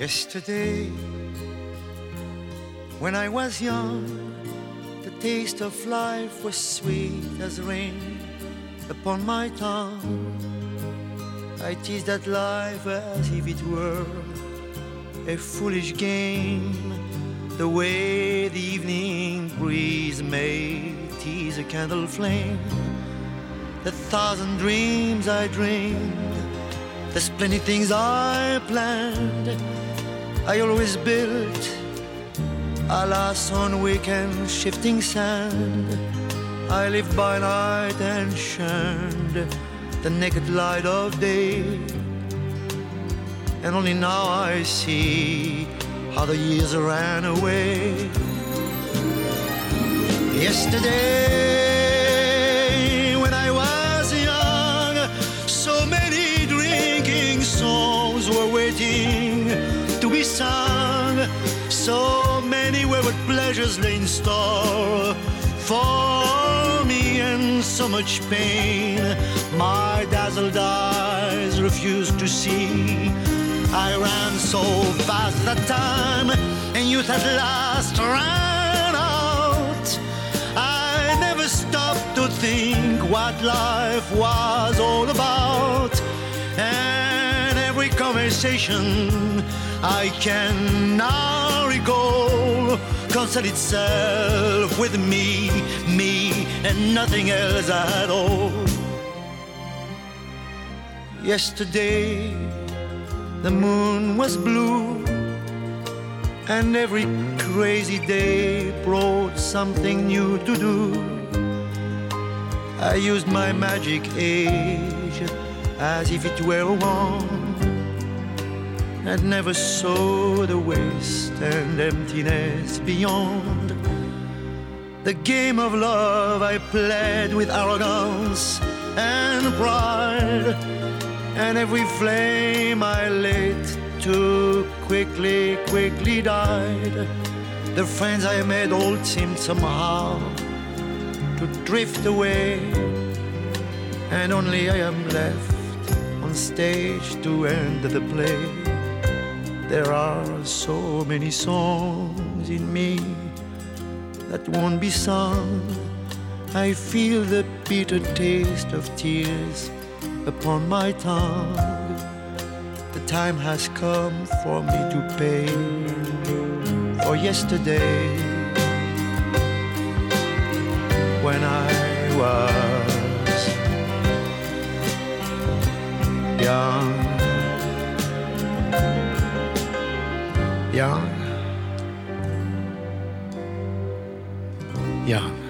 Yesterday, when I was young, the taste of life was sweet as rain upon my tongue. I teased at life as if it were a foolish game, the way the evening breeze may tease a candle flame. The thousand dreams I dreamed, the splendid things I planned I always built, alas, on weekend shifting sand. I lived by night and shunned the naked light of day. And only now I see how the years ran away. Yesterday, when I was young, so many drinking souls were waiting to be sung. So many wayward pleasures lay in store for me, and so much pain my dazzled eyes refused to see. I ran so fast that time, and youth at last ran out. I never stopped to think what life was all about. And every conversation I can now recall concern itself with me, me, and nothing else at all. Yesterday, the moon was blue, and every crazy day brought something new to do. I used my magic age as if it were one and never saw the waste and emptiness beyond. The game of love I played with arrogance and pride, and every flame I lit too quickly, quickly died. The friends I made all seemed somehow to drift away, and only I am left on stage to end the play. There are so many songs in me that won't be sung. I feel the bitter taste of tears upon my tongue. The time has come for me to pay for yesterday when I was young. young, young.